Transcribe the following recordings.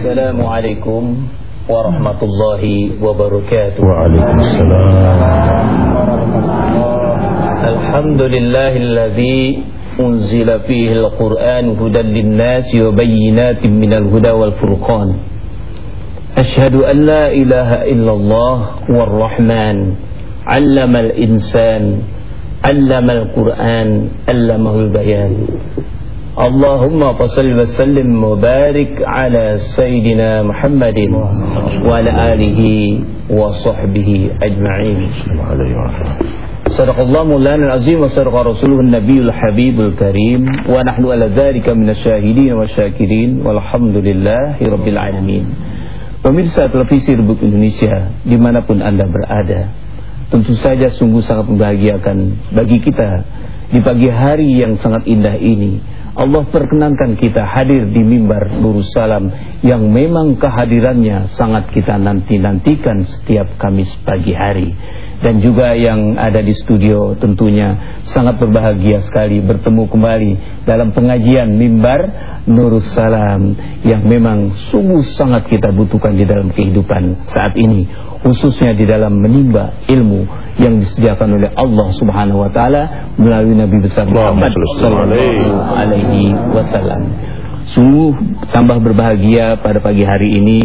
Assalamualaikum warahmatullahi wabarakatuh. Waalaikumsalam. Alhamdulillahilladzi unzila fihi al-Qur'an hudan lin-nasi wa bayyinatin minal huda wal furqan. Ashhadu an la ilaha illallah war-Rahman 'allamal insan 'allamal Qur'an 'allamahul bayan. Allahumma fasalli wa sallim wa barik ala sayyidina Muhammadin wa ala alihi wa sahbihi ajma'in. Sadaqallahu mulana al-azim wa sadaqa rasuluhu nabiyul habibul karim wa nahnu ala dhalika minasyahidin wa syakirin walhamdulillahi rabbil alamin. Pemirsa televisi Rebuk Indonesia di mana pun anda berada Tentu saja sungguh sangat membahagiakan bagi kita Di pagi hari yang sangat indah ini Allah perkenankan kita hadir di mimbar Nurul Salam Yang memang kehadirannya sangat kita nanti-nantikan setiap Kamis pagi hari dan juga yang ada di studio tentunya sangat berbahagia sekali bertemu kembali dalam pengajian mimbar Nurul Salam yang memang sungguh sangat kita butuhkan di dalam kehidupan saat ini khususnya di dalam menimba ilmu yang disediakan oleh Allah Subhanahu wa taala melalui Nabi besar Muhammad sallallahu alaihi wasallam. Sungguh tambah berbahagia pada pagi hari ini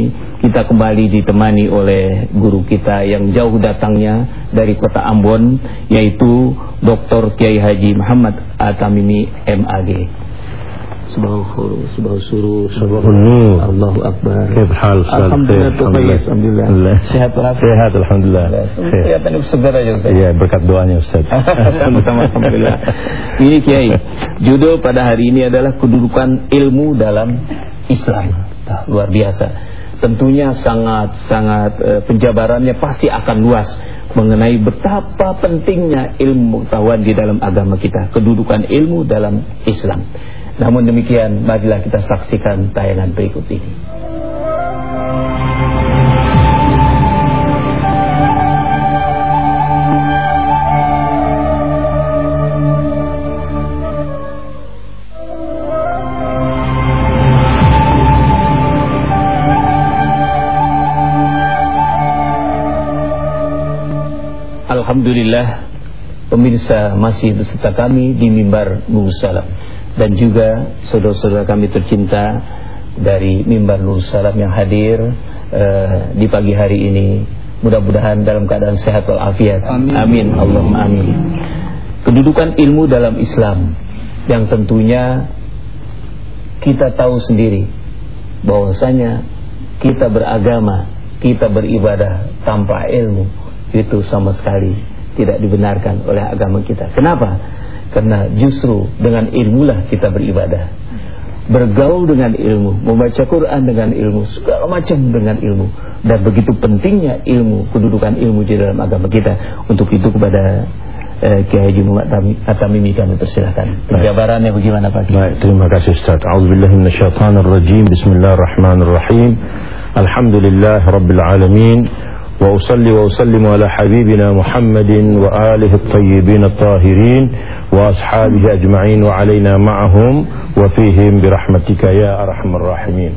kita kembali ditemani oleh guru kita yang jauh datangnya dari kota Ambon yaitu Dr. Kiai Haji Muhammad Atamimi MAG. Subhanallah, subhanallah, subhanallah. Allahu Akbar. Alhamdulillah, Alhamdulillah. Alhamdulillah. Sehat walafiat. Sehat Alhamdulillah. Kelihatan segar aja Ustaz. Iya, berkat doanya Ustaz. Sama-sama Alhamdulillah. Ini Kiai, judul pada hari ini adalah kedudukan ilmu dalam Islam. Nah, luar biasa. Tentunya sangat-sangat eh, penjabarannya pasti akan luas mengenai betapa pentingnya ilmu pengetahuan di dalam agama kita, kedudukan ilmu dalam Islam. Namun demikian, marilah kita saksikan tayangan berikut ini. Alhamdulillah pemirsa masih beserta kami di mimbar Nur Salam dan juga saudara-saudara kami tercinta dari mimbar Nur Salam yang hadir uh, di pagi hari ini. Mudah-mudahan dalam keadaan sehat walafiat. Amin. amin. Allahumma amin. Kedudukan ilmu dalam Islam yang tentunya kita tahu sendiri bahwasanya kita beragama, kita beribadah tanpa ilmu itu sama sekali tidak dibenarkan oleh agama kita. Kenapa? Karena justru dengan ilmulah kita beribadah. Bergaul dengan ilmu Membaca Quran dengan ilmu Segala macam dengan ilmu. Dan begitu pentingnya ilmu Kedudukan ilmu di dalam agama kita Untuk itu kepada eh, Kiai Haji Muhammad Atamimi kami persilahkan. Penjabarannya bagaimana Pak? Baik, terima kasih Ustaz. A'udzubillahiminasyaitanirrajim Bismillahirrahmanirrahim. Alhamdulillah Rabbil Alamin وأصلي وأسلم على حبيبنا محمد وآله الطيبين الطاهرين وأصحابه أجمعين وعلينا معهم وفيهم برحمتك يا أرحم الراحمين.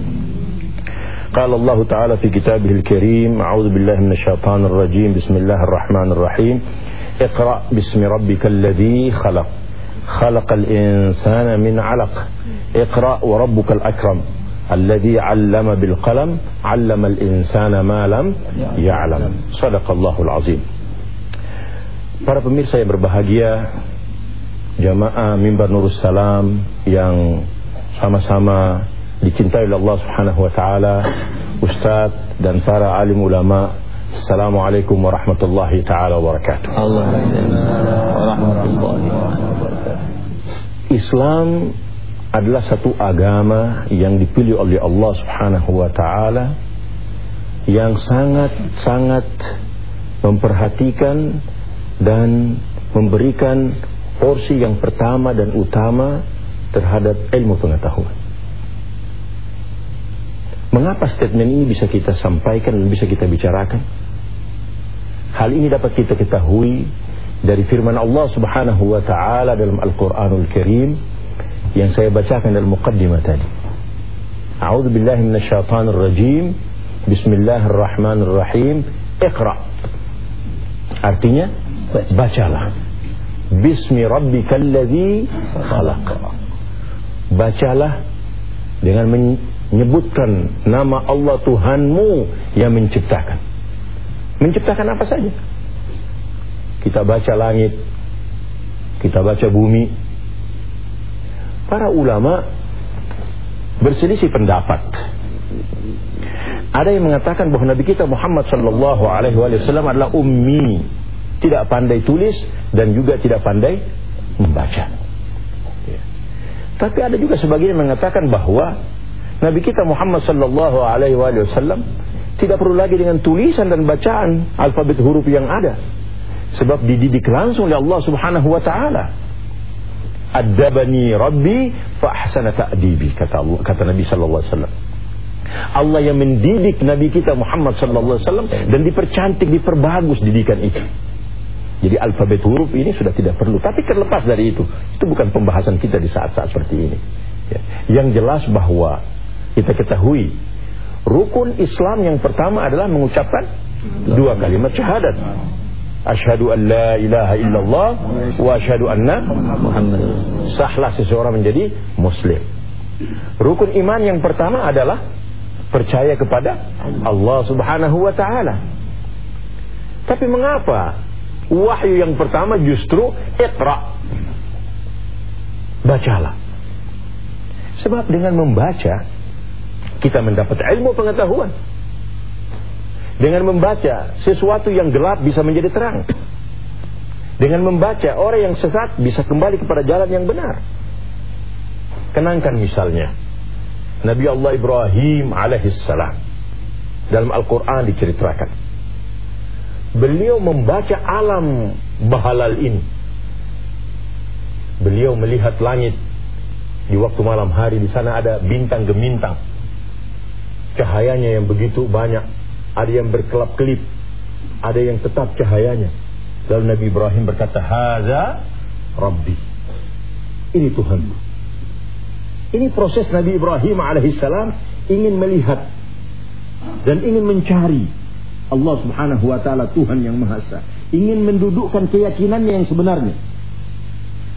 قال الله تعالى في كتابه الكريم أعوذ بالله من الشيطان الرجيم. بسم الله الرحمن الرحيم. اقرأ باسم ربك الذي خلق. خلق الإنسان من علق. اقرأ وربك الأكرم. الذي علم بالقلم علم الإنسان ما لم يعلم صدق الله العظيم Para pemirsa yang berbahagia jamaah mimbar Nurus Salam yang sama-sama dicintai oleh Allah Subhanahu wa taala, ustaz dan para alim ulama. Assalamualaikum warahmatullahi taala wabarakatuh. warahmatullahi wabarakatuh. Islam adalah satu agama yang dipilih oleh Allah Subhanahu wa taala yang sangat-sangat memperhatikan dan memberikan porsi yang pertama dan utama terhadap ilmu pengetahuan. Mengapa statement ini bisa kita sampaikan dan bisa kita bicarakan? Hal ini dapat kita ketahui dari firman Allah Subhanahu wa taala dalam Al-Qur'anul Karim yang saya bacakan dalam muqaddimah tadi. A'udzu billahi minasyaitonir rajim. Bismillahirrahmanirrahim. Iqra. Artinya bacalah. Bismi rabbikal ladzi khalaq. Bacalah dengan menyebutkan nama Allah Tuhanmu yang menciptakan. Menciptakan apa saja? Kita baca langit, kita baca bumi. Para ulama berselisih pendapat. Ada yang mengatakan bahwa Nabi kita Muhammad sallallahu alaihi wasallam adalah ummi, tidak pandai tulis dan juga tidak pandai membaca. Ya. Tapi ada juga sebagian yang mengatakan bahwa Nabi kita Muhammad sallallahu alaihi wasallam tidak perlu lagi dengan tulisan dan bacaan alfabet huruf yang ada. Sebab dididik langsung oleh Allah Subhanahu wa taala. Adabani Rabbi fa ahsana ta'dibi kata Allah, kata Nabi sallallahu alaihi wasallam. Allah yang mendidik Nabi kita Muhammad sallallahu alaihi wasallam dan dipercantik, diperbagus didikan itu. Jadi alfabet huruf ini sudah tidak perlu. Tapi terlepas dari itu, itu bukan pembahasan kita di saat-saat seperti ini. Ya. Yang jelas bahwa kita ketahui rukun Islam yang pertama adalah mengucapkan dua kalimat syahadat. Asyhadu an la ilaha illallah wa asyhadu anna Muhammad. Sahlah seseorang menjadi muslim. Rukun iman yang pertama adalah percaya kepada Allah Subhanahu wa taala. Tapi mengapa wahyu yang pertama justru Iqra? Bacalah. Sebab dengan membaca kita mendapat ilmu pengetahuan. Dengan membaca sesuatu yang gelap bisa menjadi terang. Dengan membaca orang yang sesat bisa kembali kepada jalan yang benar. Kenangkan misalnya Nabi Allah Ibrahim alaihissalam dalam Al-Quran diceritakan. Beliau membaca alam bahalal ini. Beliau melihat langit di waktu malam hari di sana ada bintang gemintang. Cahayanya yang begitu banyak, ada yang berkelap-kelip, ada yang tetap cahayanya. Lalu Nabi Ibrahim berkata, "Haza Rabbi." Ini Tuhanku. Ini proses Nabi Ibrahim alaihissalam ingin melihat dan ingin mencari Allah Subhanahu wa taala Tuhan yang Maha Esa. Ingin mendudukkan keyakinannya yang sebenarnya.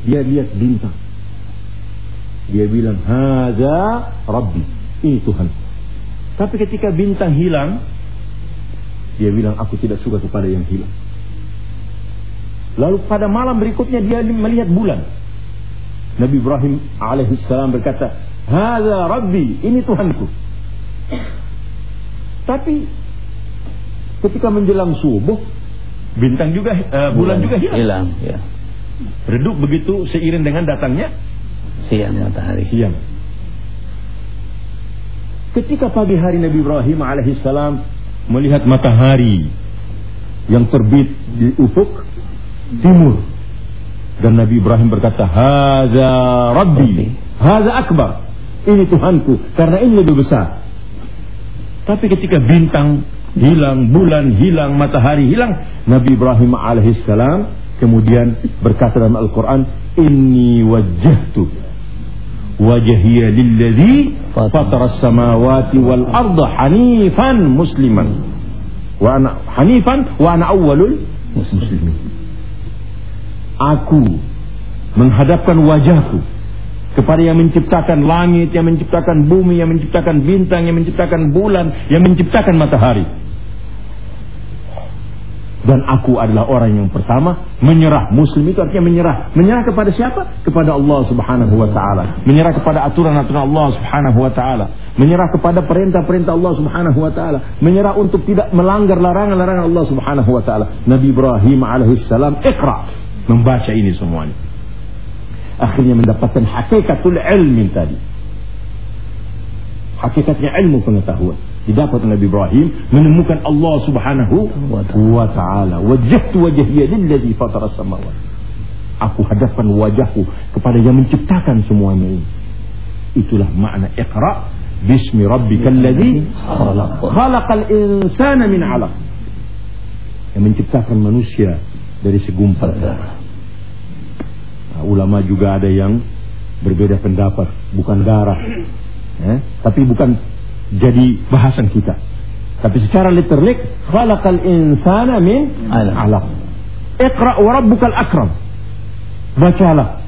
Dia lihat bintang. Dia bilang, "Hadza Rabbi." Ini Tuhan. Tapi ketika bintang hilang, dia bilang, "Aku tidak suka kepada yang hilang." Lalu pada malam berikutnya dia melihat bulan. Nabi Ibrahim alaihissalam berkata, "Hadza Rabbi, ini Tuhanku." Tapi ketika menjelang subuh, bintang juga uh, bulan, bulan juga hilang. Hilang, ya. Redup begitu seiring dengan datangnya siang matahari. Siang. Ketika pagi hari Nabi Ibrahim alaihissalam melihat matahari yang terbit di ufuk timur dan Nabi Ibrahim berkata, "Hadza Rabbi, hadza akbar." Ini Tuhanku karena ini lebih besar. Tapi ketika bintang hilang, bulan hilang, matahari hilang, Nabi Ibrahim alaihissalam kemudian berkata dalam Al-Qur'an, "Inni wajjahtu wajhiya lilladzi fatara as-samawati wal arda hanifan musliman." Wa ana hanifan wa ana awwalul muslimin aku menghadapkan wajahku kepada yang menciptakan langit, yang menciptakan bumi, yang menciptakan bintang, yang menciptakan bulan, yang menciptakan matahari. Dan aku adalah orang yang pertama menyerah. Muslim itu artinya menyerah. Menyerah kepada siapa? Kepada Allah Subhanahu wa taala. Menyerah kepada aturan-aturan Allah Subhanahu wa taala. Menyerah kepada perintah-perintah Allah Subhanahu wa taala. Menyerah untuk tidak melanggar larangan-larangan Allah Subhanahu wa taala. Nabi Ibrahim alaihissalam Iqra membaca ini semuanya. Akhirnya mendapatkan hakikatul ilmi tadi. Hakikatnya ilmu pengetahuan. Didapat Nabi Ibrahim menemukan Allah Subhanahu wa taala. Wajjahtu wajhiya lilladzi fatara samawat. Aku hadapkan wajahku kepada yang menciptakan semuanya ini. Itulah makna Iqra bismi rabbikal ladzi khalaq. Khalaqal insana min 'alaq. Yang menciptakan manusia dari segumpal darah. Nah, ulama juga ada yang berbeda pendapat, bukan darah. Ya, tapi bukan jadi bahasan kita. Tapi secara literik khalaqal insana min Alaq. Iqra wa rabbukal akram. Bacalah.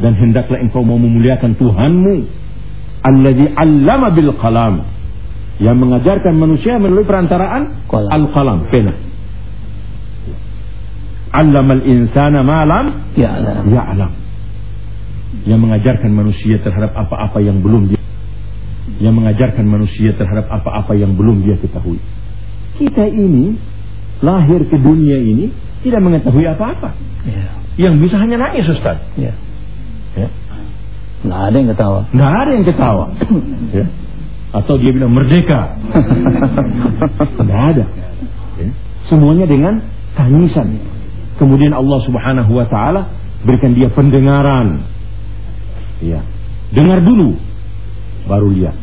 Dan hendaklah engkau mau memuliakan Tuhanmu alladzi 'allama bil qalam. Yang mengajarkan manusia melalui perantaraan Qalam. al-qalam, pena. 'Allamal insana ma lam Ya Allah. ya'lam. Yang mengajarkan manusia terhadap apa-apa yang belum dia yang mengajarkan manusia terhadap apa-apa yang belum dia ketahui. Kita ini lahir ke dunia ini tidak mengetahui apa-apa. Ya. Yang bisa hanya nangis Ustaz. Ya. Ya. Nggak ada yang ketawa. Nggak ada yang ketawa. ya. Atau dia bilang merdeka. Nggak ada. Ya. Semuanya dengan tangisan. Kemudian Allah Subhanahu wa taala berikan dia pendengaran. Ya. Dengar dulu baru lihat.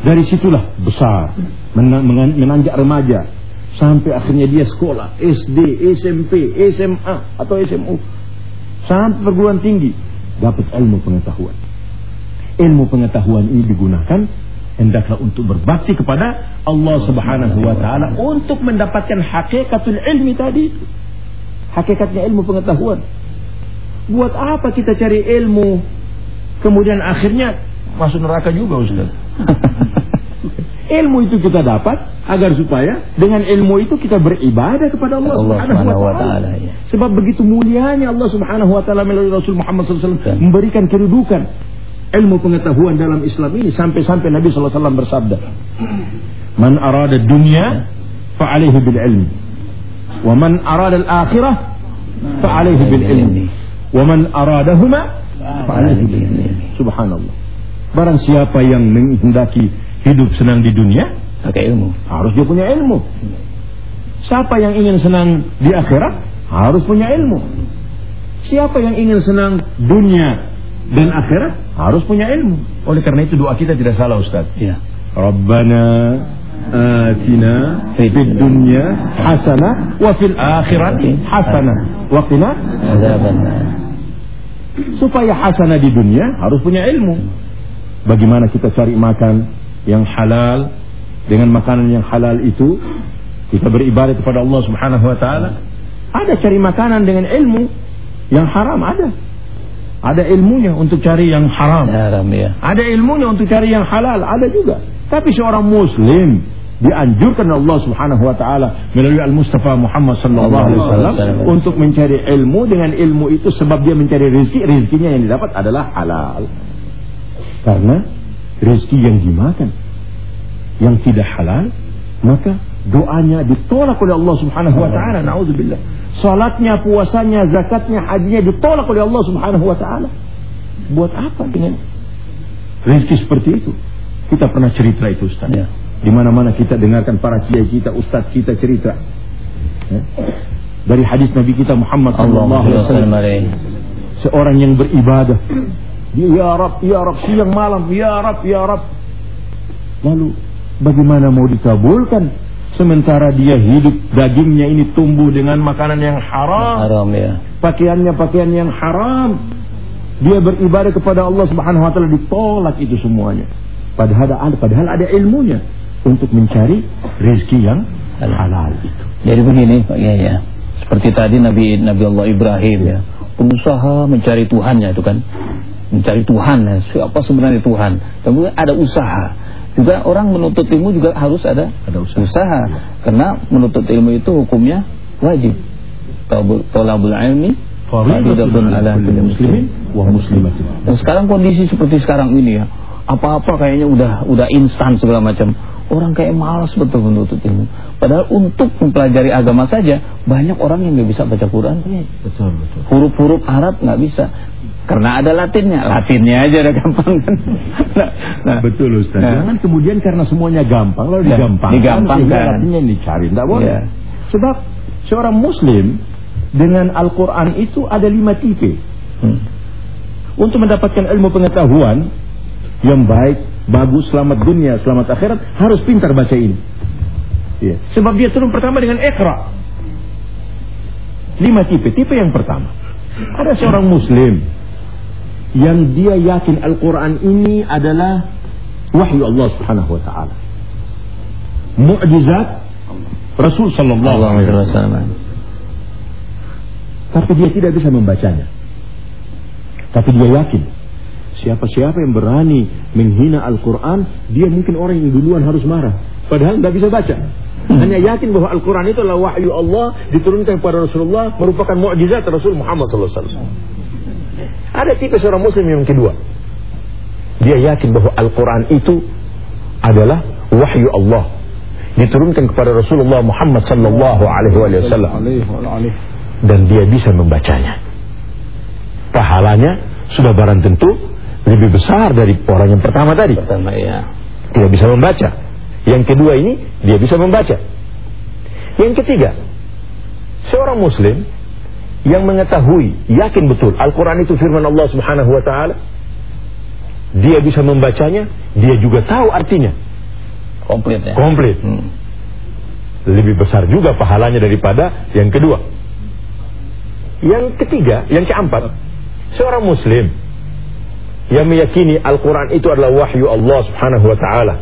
Dari situlah besar menanjak remaja sampai akhirnya dia sekolah SD, SMP, SMA atau SMU sampai perguruan tinggi dapat ilmu pengetahuan. Ilmu pengetahuan ini digunakan hendaklah untuk berbakti kepada Allah Subhanahu wa taala untuk mendapatkan hakikatul ilmi tadi. Hakikatnya ilmu pengetahuan. Buat apa kita cari ilmu kemudian akhirnya masuk neraka juga Ustaz? ilmu itu kita dapat agar supaya dengan ilmu itu kita beribadah kepada Allah, Allah Subhanahu wa taala. ya. Sebab begitu mulianya Allah Subhanahu wa taala melalui Rasul Muhammad SAW Dan- memberikan kedudukan ilmu pengetahuan dalam Islam ini sampai-sampai Nabi SAW bersabda, "Man arada dunya fa alaihi bil ilmi, wa man arada al akhirah fa alaihi bil ilmi, wa man aradahuma fa alaihi bil ilmi." Subhanallah. Barang siapa yang menghendaki hidup senang di dunia, Pakai ilmu. harus dia punya ilmu. Siapa yang ingin senang di akhirat harus punya ilmu. Siapa yang ingin senang dunia dan akhirat harus punya ilmu. Oleh karena itu doa kita tidak salah Ustaz. Ya. Rabbana atina fid dunya hasanah wa fil akhirati hasanah wa qina Azaban. Supaya hasanah di dunia harus punya ilmu. Bagaimana kita cari makan yang halal dengan makanan yang halal itu kita beribadah kepada Allah Subhanahu wa taala. Ada cari makanan dengan ilmu yang haram ada. Ada ilmunya untuk cari yang haram. Haram ya. Ada ilmunya untuk cari yang halal, ada juga. Tapi seorang muslim dianjurkan Allah Subhanahu wa taala melalui Al-Mustafa Muhammad sallallahu alaihi wasallam untuk mencari ilmu dengan ilmu itu sebab dia mencari rezeki, rezekinya yang didapat adalah halal. Karena rezeki yang dimakan yang tidak halal, maka doanya ditolak oleh Allah Subhanahu wa taala. Nauzubillah. Salatnya, puasanya, zakatnya, hajinya ditolak oleh Allah Subhanahu wa taala. Buat apa dengan rezeki seperti itu? Kita pernah cerita itu Ustaz. Ya. Di mana-mana kita dengarkan para kiai kita, ustaz kita cerita. Ya. Dari hadis Nabi kita Muhammad sallallahu alaihi wasallam. seorang yang beribadah. Ya Rab ya Rab siang malam ya Rab ya Rab. Lalu bagaimana mau dikabulkan? Sementara dia hidup dagingnya ini tumbuh dengan makanan yang haram. Haram ya. pakaiannya pakaian yang haram. Dia beribadah kepada Allah Subhanahu wa taala ditolak itu semuanya. Padahal ada padahal ada ilmunya untuk mencari rezeki yang halal itu Jadi begini Pak Kiai ya. Seperti tadi Nabi Nabi Allah Ibrahim ya. Berusaha mencari Tuhannya itu kan. Mencari Tuhan ya. Siapa sebenarnya Tuhan. Kemudian ada usaha. Juga orang menuntut ilmu juga harus ada Ada usaha. Karena menuntut ilmu itu hukumnya wajib. Talabul ilmi faridatun ala kulli muslimin wa muslimatin Dan sekarang kondisi seperti sekarang ini ya, apa-apa kayaknya udah udah instan segala macam. Orang kayak malas betul menuntut ilmu. Padahal untuk mempelajari agama saja banyak orang yang nggak bisa baca Quran. Betul betul Huruf-huruf Arab nggak bisa. Karena ada Latinnya, Latinnya aja udah gampang kan. Nah, nah, Betul Ustaz. Nah. Jangan kemudian karena semuanya gampang lalu Ya, digampangkan. digampangkan. artinya yang dicari. Tidak boleh. Ya. Sebab seorang muslim dengan Al-Quran itu ada lima tipe. Hmm. Untuk mendapatkan ilmu pengetahuan yang baik, bagus, selamat dunia, selamat akhirat, harus pintar baca ini. Ya. Sebab dia turun pertama dengan Iqra. Lima tipe. Tipe yang pertama. Ada seorang muslim. yang dia yakin Al-Quran ini adalah wahyu Allah Subhanahu wa taala. Mukjizat Rasul sallallahu alaihi wasallam. Tapi dia tidak bisa membacanya. Tapi dia yakin siapa-siapa yang berani menghina Al-Quran, dia mungkin orang yang duluan harus marah. Padahal nggak bisa baca. Hanya yakin bahwa Al-Quran itu adalah wahyu Allah diturunkan kepada Rasulullah merupakan mukjizat Rasul Muhammad SAW. Ada tipe seorang Muslim yang kedua. Dia yakin bahwa Al-Quran itu adalah wahyu Allah diturunkan kepada Rasulullah Muhammad Sallallahu Alaihi Wasallam dan dia bisa membacanya. Pahalanya sudah barang tentu lebih besar dari orang yang pertama tadi. Pertama ya. Dia bisa membaca. Yang kedua ini dia bisa membaca. Yang ketiga, seorang muslim yang mengetahui, yakin betul Al-Quran itu firman Allah Subhanahu wa taala, dia bisa membacanya, dia juga tahu artinya. Komplit ya. Komplit. Hmm. Lebih besar juga pahalanya daripada yang kedua. Yang ketiga, yang keempat, seorang muslim yang meyakini Al-Quran itu adalah wahyu Allah subhanahu wa ta'ala.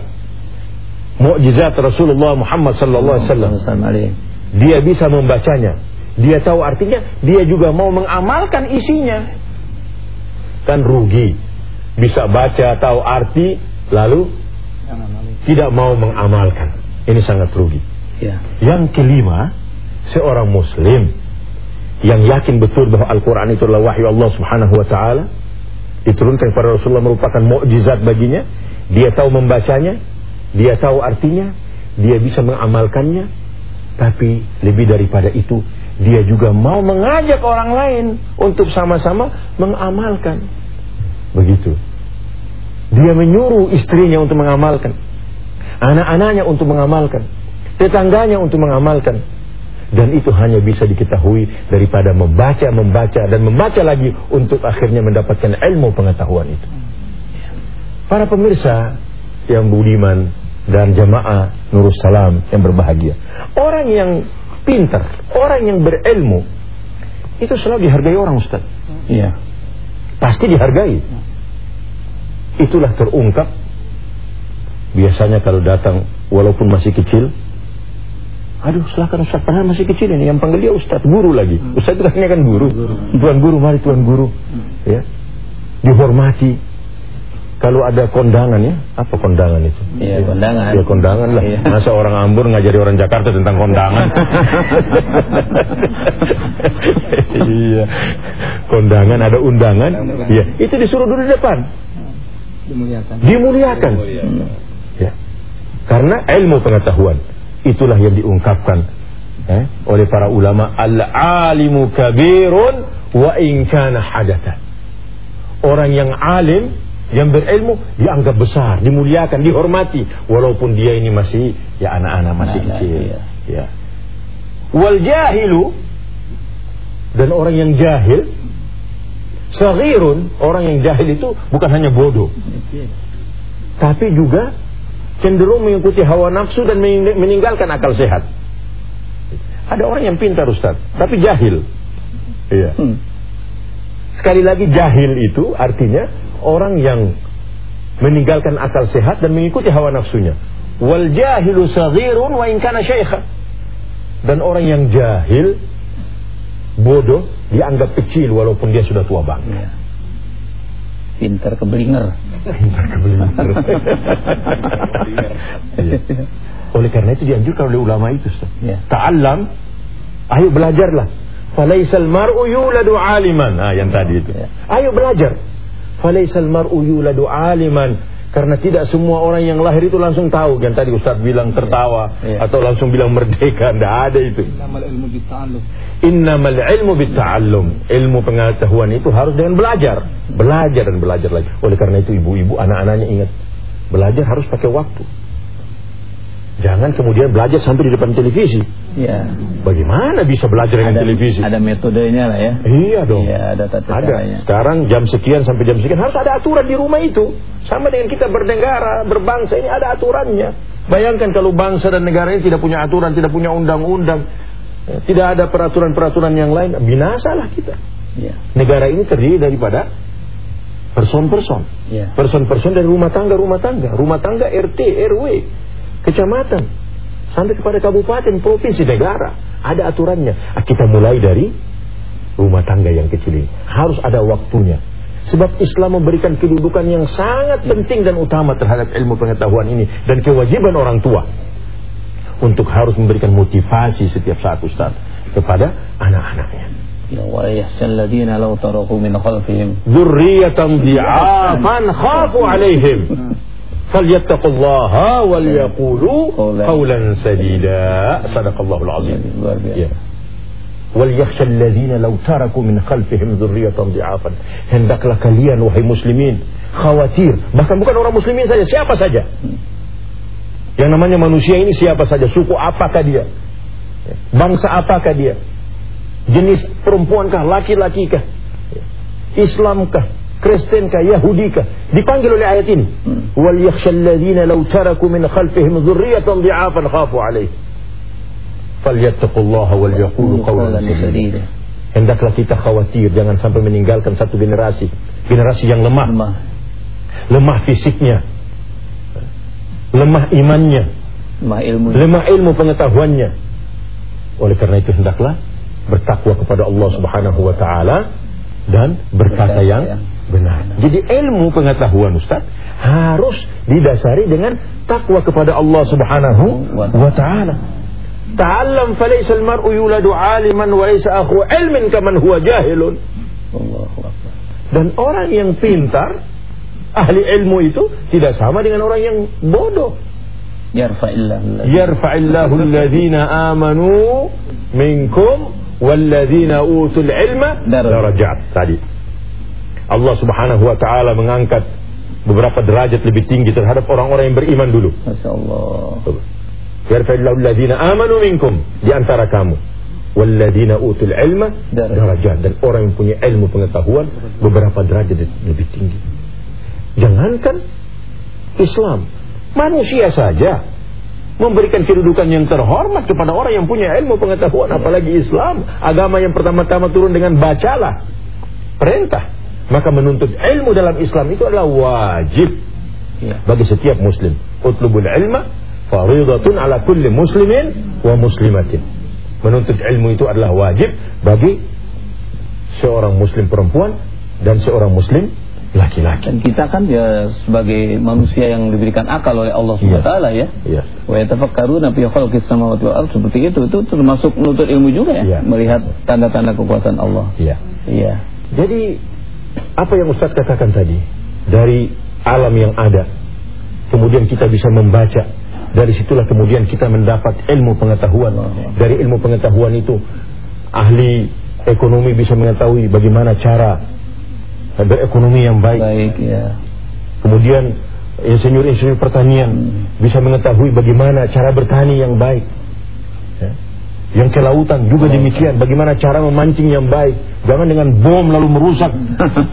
Mu'jizat Rasulullah Muhammad sallallahu alaihi wasallam. Dia bisa membacanya. Dia tahu artinya, dia juga mau mengamalkan isinya. Kan rugi. Bisa baca, tahu arti, lalu tidak mau mengamalkan. Ini sangat rugi. Ya. Yang kelima, seorang muslim yang yakin betul bahwa Al-Quran itu adalah wahyu Allah subhanahu wa ta'ala diturunkan kepada Rasulullah merupakan mukjizat baginya. Dia tahu membacanya dia tahu artinya dia bisa mengamalkannya. Tapi lebih daripada itu dia juga mau mengajak orang lain untuk sama-sama mengamalkan. Begitu. Dia menyuruh istrinya untuk mengamalkan. Anak-anaknya untuk mengamalkan. Tetangganya untuk mengamalkan dan itu hanya bisa diketahui daripada membaca, membaca dan membaca lagi untuk akhirnya mendapatkan ilmu pengetahuan itu. Para pemirsa yang budiman dan jamaah Nurus Salam yang berbahagia. Orang yang pintar, orang yang berilmu itu selalu dihargai orang Ustaz. Iya. Pasti dihargai. Itulah terungkap biasanya kalau datang walaupun masih kecil Aduh silahkan Ustaz Padahal masih kecil ini Yang panggil dia Ustaz Guru lagi hmm. Ustaz itu kan kan guru. Tuan guru mari Tuan guru hmm. ya Dihormati kalau ada kondangan ya, apa kondangan itu? Iya, kondangan. Iya, kondangan lah. Iya. Masa orang Ambur ngajari orang Jakarta tentang kondangan? iya. Kondangan ada undangan. Iya, itu disuruh dulu di depan. Dimuliakan. Dimuliakan. Ya. Karena ilmu pengetahuan itulah yang diungkapkan eh, oleh para ulama al-alimu kabirun wa in kana hadatha orang yang alim yang berilmu dianggap besar, dimuliakan, dihormati walaupun dia ini masih ya anak-anak masih nah, kecil. Iya. Ya. Wal jahilu dan orang yang jahil Saghirun, orang yang jahil itu bukan hanya bodoh. Tapi juga cenderung mengikuti hawa nafsu dan meninggalkan akal sehat. Ada orang yang pintar Ustaz, tapi jahil. Iya. Hmm. Sekali lagi jahil itu artinya orang yang meninggalkan akal sehat dan mengikuti hawa nafsunya. Wal jahilu saghirun wa in kana syaikha. Dan orang yang jahil bodoh dianggap kecil walaupun dia sudah tua banget. Ya. Pintar kebelinger. Pintar kebelinger. iya. Oleh karena itu dianjurkan oleh ulama itu, Ya. Ta'allam, ayo belajarlah. Falaisal mar'u yuladu aliman. Ah, yang tadi itu. Ya. Ayo belajar. Falaisal mar'u yuladu aliman. Karena tidak semua orang yang lahir itu langsung tahu. Yang tadi Ustaz bilang tertawa. Ya. Atau langsung bilang merdeka. Tidak ada itu. Innamal ilmu bitta'allum. Innamal ilmu bitta'allum. Ilmu pengetahuan itu harus dengan belajar. Belajar dan belajar lagi. Oleh karena itu ibu-ibu anak-anaknya ingat. Belajar harus pakai waktu. Jangan kemudian belajar sampai di depan televisi. Iya. Bagaimana bisa belajar dengan televisi? Ada metodenya lah ya. Iya dong. Iya, ada tata Ada. Sekarang jam sekian sampai jam sekian harus ada aturan di rumah itu. Sama dengan kita bernegara, berbangsa ini ada aturannya. Bayangkan kalau bangsa dan negara ini tidak punya aturan, tidak punya undang-undang, tidak ada peraturan-peraturan yang lain, binasalah kita. Ya. Negara ini terdiri daripada person-person. Ya. Person-person dari rumah tangga, rumah tangga, rumah tangga RT, RW, kecamatan, sampai kepada kabupaten, provinsi, negara. Ada aturannya. Ah, Kita mulai dari rumah tangga yang kecil ini. Harus ada waktunya. Sebab Islam memberikan kedudukan yang sangat penting dan utama terhadap ilmu pengetahuan ini dan kewajiban orang tua untuk harus memberikan motivasi setiap saat Ustaz kepada anak-anaknya. Ya wa yakhshal ladina law taraku min khalfihim dhi'afan khafu 'alaihim. Falyattaqullaha wal yaqulu qawlan sadida. Luar biasa. Ya. Wal yakhshal ladzina law taraku min khalfihim dzurriyyatan dhi'afan. Hendaklah kalian wahai muslimin khawatir, bahkan bukan orang muslimin saja, siapa saja. Yang namanya manusia ini siapa saja, suku apakah dia? Bangsa apakah dia? Jenis perempuankah, laki-lakikah? Islamkah, Kristenkah, Yahudikah? Dipanggil oleh ayat ini. Wal yakhshal ladzina law taraku min khalfihim dzurriyyatan dhi'afan khafu 'alaihim. Falyattaqullaha wal yaqulu qawlan sadida. Hendaklah kita khawatir jangan sampai meninggalkan satu generasi, generasi yang lemah, Lemah. lemah fisiknya, lemah imannya, Lemah ilmu. lemah ilmu pengetahuannya. Oleh karena itu hendaklah bertakwa kepada Allah Subhanahu wa taala dan berkata yang benar. Jadi ilmu pengetahuan Ustaz harus didasari dengan takwa kepada Allah Subhanahu wa taala. Ta'allam falaysa al-mar'u yuladu 'aliman wa laysa akhu ilmin kaman huwa jahilun. Allahu akbar. Dan orang yang pintar ahli ilmu itu tidak sama dengan orang yang bodoh. Yarfa'illahu Yarfa'illahu alladhina amanu minkum walladhina utul ilma Darajat. tadi. Allah Subhanahu wa taala mengangkat beberapa derajat lebih tinggi terhadap orang-orang yang beriman dulu. Masya Allah. Yarfa'illahu alladhina amanu minkum di antara kamu walladhina utul ilma darajat dan orang yang punya ilmu pengetahuan beberapa derajat lebih tinggi. Jangankan Islam, manusia saja memberikan kedudukan yang terhormat kepada orang yang punya ilmu pengetahuan apalagi Islam, agama yang pertama-tama turun dengan bacalah perintah. Maka menuntut ilmu dalam Islam itu adalah wajib Ya. bagi setiap muslim. Utlubul ilma faridatun ala kulli muslimin wa muslimatin. Menuntut ilmu itu adalah wajib bagi seorang muslim perempuan dan seorang muslim laki-laki. Dan kita kan ya sebagai manusia yang diberikan akal oleh Allah Subhanahu wa taala ya. Iya. Wa yatafakkaruna fi khalqis samawati wal ardh seperti itu itu termasuk menuntut ilmu juga ya, Iya. melihat tanda-tanda kekuasaan Allah. Iya. Iya. Jadi apa yang Ustaz katakan tadi dari alam yang ada, kemudian kita bisa membaca. Dari situlah kemudian kita mendapat ilmu pengetahuan. Dari ilmu pengetahuan itu ahli ekonomi bisa mengetahui bagaimana cara berekonomi yang baik. Baik ya. Kemudian insinyur-insinyur pertanian bisa mengetahui bagaimana cara bertani yang baik. Ya. Yang kelautan juga demikian, bagaimana cara memancing yang baik. Jangan dengan bom lalu merusak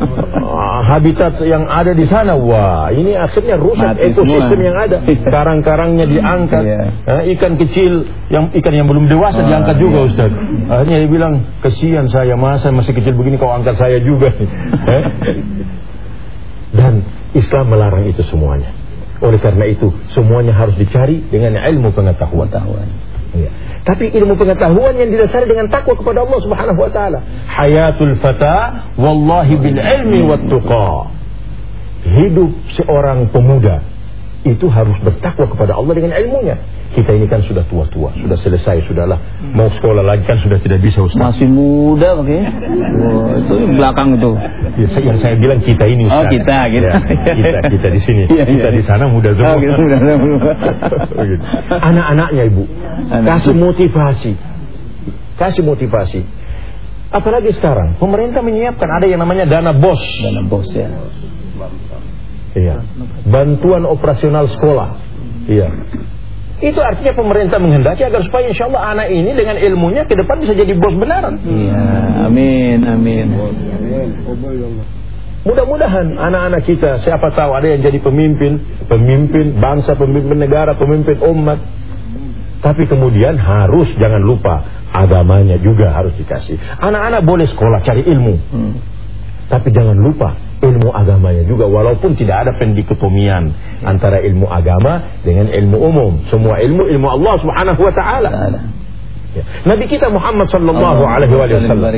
habitat yang ada di sana. Wah, ini akhirnya rusak Mati ekosistem semua. yang ada. Karang-karangnya diangkat, Iya. Ah, ikan kecil, yang ikan yang belum dewasa Ah, diangkat juga, iya. Ustaz. Akhirnya dia bilang, kesian saya, masa masih kecil begini kau angkat saya juga. Eh? Dan Islam melarang itu semuanya. Oleh karena itu, semuanya harus dicari dengan ilmu pengetahuan. Pengetahuan. Iya. Tapi ilmu pengetahuan yang didasari dengan takwa kepada Allah Subhanahu wa taala. Hayatul fata wallahi bil ilmi wat tuqa. Hidup seorang pemuda itu harus bertakwa kepada Allah dengan ilmunya. Kita ini kan sudah tua-tua, sudah selesai, sudahlah. Mau sekolah lagi kan sudah tidak bisa Ustaz. Masih muda pakai. Wah, itu di belakang itu. Ya, saya- yang saya bilang kita ini Ustaz. Oh, kita, kita. Ya, kita, kita di sini. Iya, kita iya. di sana muda semua. Oh, kita muda semua. Begitu. Anak-anaknya Ibu, Anak kasih motivasi. Kasih motivasi. Apalagi sekarang, pemerintah menyiapkan ada yang namanya dana bos. Dana bos ya. Iya. Bantuan operasional sekolah. Iya. Itu artinya pemerintah menghendaki agar supaya insya Allah anak ini dengan ilmunya ke depan bisa jadi bos benaran. Iya, amin, amin. Mudah-mudahan anak-anak kita siapa tahu ada yang jadi pemimpin, pemimpin bangsa, pemimpin negara, pemimpin umat. Tapi kemudian harus jangan lupa agamanya juga harus dikasih. Anak-anak boleh sekolah cari ilmu. Hmm. Tapi jangan lupa ilmu agamanya juga walaupun tidak ada pendikotomian antara ilmu agama dengan ilmu umum. Semua ilmu ilmu Allah Subhanahu wa taala. Ya. Nabi kita Muhammad sallallahu alaihi wasallam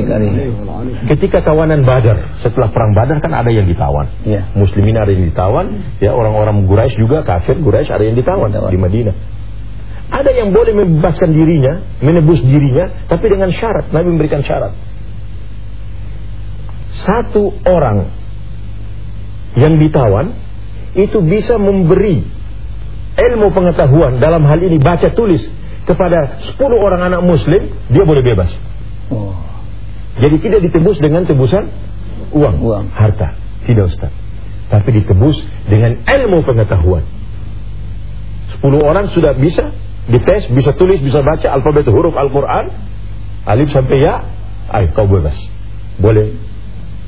ketika tawanan Badar setelah perang Badar kan ada yang ditawan. Ya. Muslimin ada yang ditawan, ya orang-orang Quraisy juga kafir Quraisy ada yang ditawan di Madinah. Ada yang boleh membebaskan dirinya, menebus dirinya, tapi dengan syarat. Nabi memberikan syarat. Satu orang yang ditawan itu bisa memberi ilmu pengetahuan dalam hal ini baca tulis kepada 10 orang anak muslim, dia boleh bebas. Oh. Jadi tidak ditebus dengan tebusan uang, Uang. harta. Tidak Ustaz. Tapi ditebus dengan ilmu pengetahuan. 10 orang sudah bisa dites, bisa tulis, bisa baca alfabet huruf Al-Quran. Alif sampai ya, ayo kau bebas. Boleh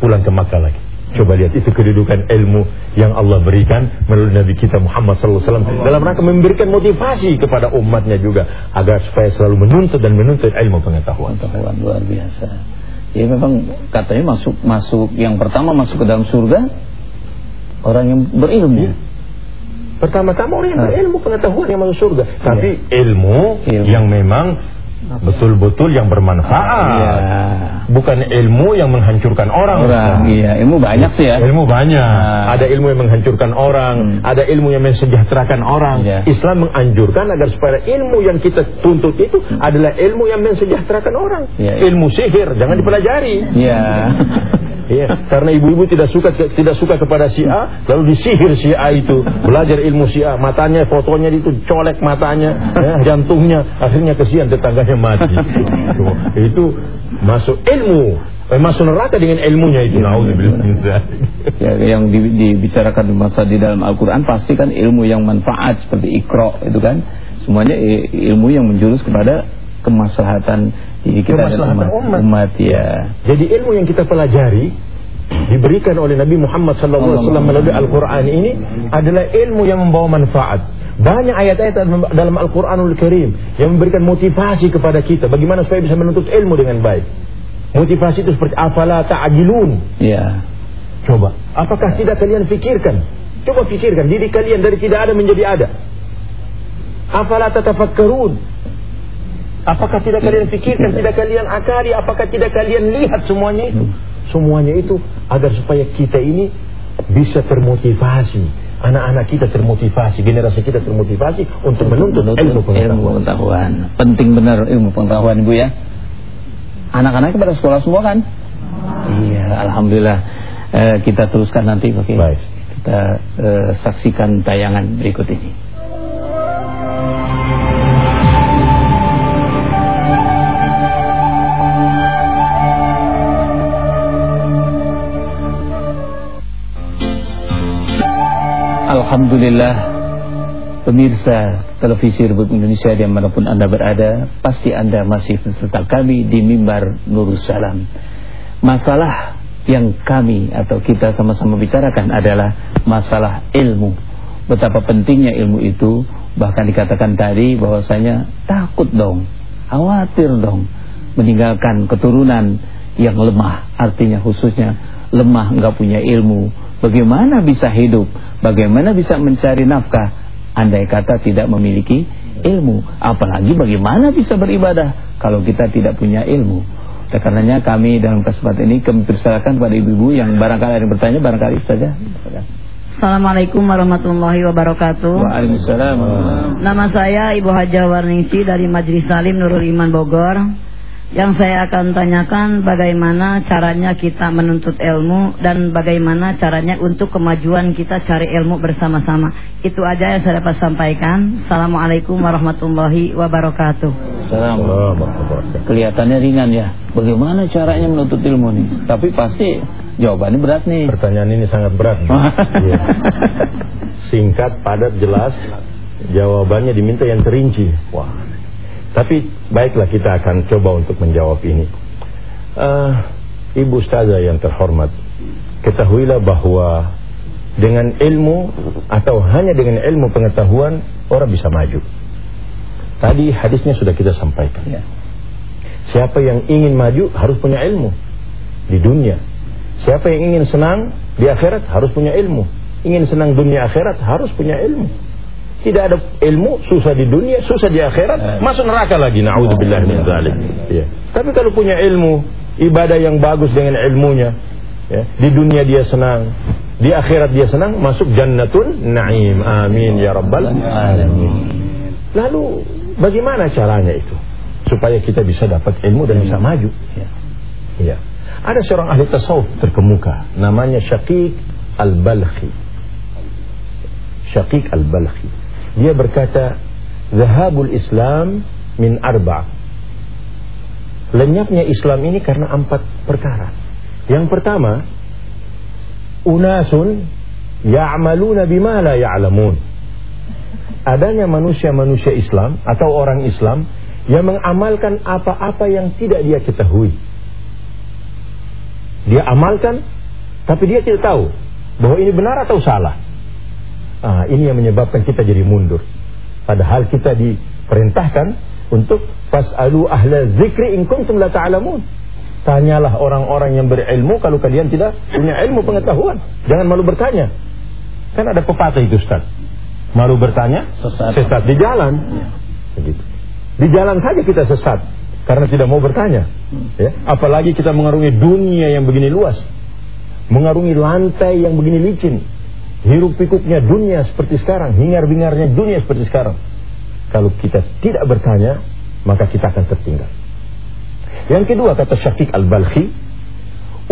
pulang ke Makkah lagi. Coba lihat itu kedudukan ilmu yang Allah berikan melalui Nabi kita Muhammad SAW dalam rangka memberikan motivasi kepada umatnya juga agar supaya selalu menuntut dan menuntut ilmu pengetahuan. Pengetahuan luar biasa. Ya memang katanya masuk masuk yang pertama masuk ke dalam surga orang yang berilmu. Pertama-tama orang yang Ah. berilmu pengetahuan yang masuk surga, tapi ilmu, Ilmu. yang memang betul-betul yang bermanfaat. Iya. Bukan ilmu yang menghancurkan orang. Orang, iya, ilmu banyak sih ya. Ilmu banyak. Ah. Ada ilmu yang menghancurkan orang, Hmm. ada ilmu yang mensejahterakan orang. Iya. Islam menganjurkan agar supaya ilmu yang kita tuntut itu adalah ilmu yang mensejahterakan orang. Hmm. Iya, iya. Ilmu sihir jangan dipelajari. Iya. Iya, karena ibu-ibu tidak suka tidak suka kepada si A, lalu disihir si A itu, belajar ilmu si A, matanya fotonya itu colek matanya, ya, jantungnya, akhirnya kesian tetangganya mati. Itu masuk ilmu, eh, masuk neraka dengan ilmunya itu. Ya, yang di- dibicarakan di masa di dalam Al-Quran pasti kan ilmu yang manfaat seperti ikro itu kan. Semuanya ilmu yang menjurus kepada kemaslahatan kita dan Kemaslahatan umat, umat. umat ya Jadi ilmu yang kita pelajari diberikan oleh Nabi Muhammad SAW melalui Al-Quran ini adalah ilmu yang membawa manfaat. Banyak ayat-ayat dalam- dalam Al-Quranul Karim yang memberikan motivasi kepada kita bagaimana supaya bisa menuntut ilmu dengan baik. Motivasi itu seperti afala ta'ajilun. ya Coba, apakah tidak kalian fikirkan? Coba fikirkan diri kalian dari tidak ada menjadi ada. Afala tatafakkarun? Apakah tidak kalian fikirkan, tidak kalian akali, apakah tidak kalian lihat semuanya itu? Semuanya itu agar supaya kita ini bisa termotivasi. Anak-anak kita termotivasi, generasi kita termotivasi untuk menuntut ilmu ilmu pengetahuan. pengetahuan penting benar ilmu pengetahuan ibu ya anak-anak pada sekolah semua kan iya alhamdulillah Eh, kita teruskan nanti oke Baik. kita eh, saksikan tayangan berikut ini Alhamdulillah Pemirsa televisi Republik Indonesia di mana pun Anda berada Pasti Anda masih beserta kami di Mimbar Nurul Salam. Masalah yang kami atau kita sama-sama bicarakan adalah masalah ilmu. Betapa pentingnya ilmu itu Bahkan dikatakan tadi bahwasanya takut dong Khawatir dong Meninggalkan keturunan yang lemah Artinya khususnya lemah nggak punya ilmu Bagaimana bisa hidup? Bagaimana bisa mencari nafkah? Andai kata tidak memiliki ilmu. Apalagi bagaimana bisa beribadah Kalau kita tidak punya ilmu? Oleh karenanya kami dalam kesempatan ini Kami persilakan kepada ibu-ibu yang barangkali ada yang bertanya Barangkali saja Assalamualaikum warahmatullahi wabarakatuh. Waalaikumsalam. Nama saya Ibu Haja Warningsi dari Majelis Salim Nurul Iman Bogor. Yang saya akan tanyakan bagaimana caranya kita menuntut ilmu dan bagaimana caranya untuk kemajuan kita cari ilmu bersama-sama. Itu aja yang saya dapat sampaikan. Assalamualaikum warahmatullahi wabarakatuh. Alhamdulillah. Kelihatannya ringan ya Bagaimana caranya menuntut ilmu nih Tapi pasti jawabannya berat nih Pertanyaan ini sangat berat. Iya. Singkat, padat, jelas. Jawabannya diminta yang terinci. Wah. Tapi baiklah kita akan coba untuk menjawab ini. Eh, Ibu Ustazah yang terhormat, ketahuilah bahwa dengan ilmu atau hanya dengan ilmu pengetahuan orang bisa maju. Tadi hadisnya sudah kita sampaikan. Ya. Siapa yang ingin maju harus punya ilmu di dunia. Siapa yang ingin senang di akhirat harus punya ilmu. Ingin senang dunia akhirat harus punya ilmu. Tidak ada ilmu, susah di dunia, susah di akhirat, masuk neraka lagi. Nauzubillah min dzalik. Ya. Tapi kalau punya ilmu, ibadah yang bagus dengan ilmunya, ya, di dunia dia senang, di akhirat dia senang, masuk jannatun naim. Amin ya rabbal alamin. Lalu bagaimana caranya itu? Supaya kita bisa dapat ilmu dan bisa maju. Ya. Ya. Ada seorang ahli tasawuf terkemuka namanya Syaqiq Al-Balkhi. Syaqiq Al-Balkhi. Dia berkata, "Zahabul Islam min arba'." Lenyapnya Islam ini karena empat perkara. Yang pertama, unasun ya'maluna bima la ya'lamun. Adanya manusia-manusia Islam atau orang Islam yang mengamalkan apa-apa yang tidak dia ketahui. Dia amalkan tapi dia tidak tahu bahwa ini benar atau salah. Ah, ini yang menyebabkan kita jadi mundur. Padahal kita diperintahkan untuk fasalu ahla zikri in kuntum la ta'lamun. Tanyalah orang-orang yang berilmu kalau kalian tidak punya ilmu pengetahuan. Jangan malu bertanya. Kan ada pepatah itu Ustaz. Malu bertanya, Sesat. sesat di jalan. Begitu. Di jalan saja kita sesat karena tidak mau bertanya. Ya. Apalagi kita mengarungi dunia yang begini luas. Mengarungi lantai yang begini licin. Hiruk pikuknya dunia seperti sekarang, hingar-bingarnya dunia seperti sekarang. Kalau kita tidak bertanya, maka kita akan tertinggal. Yang kedua kata Syafiq Al-Balkhi,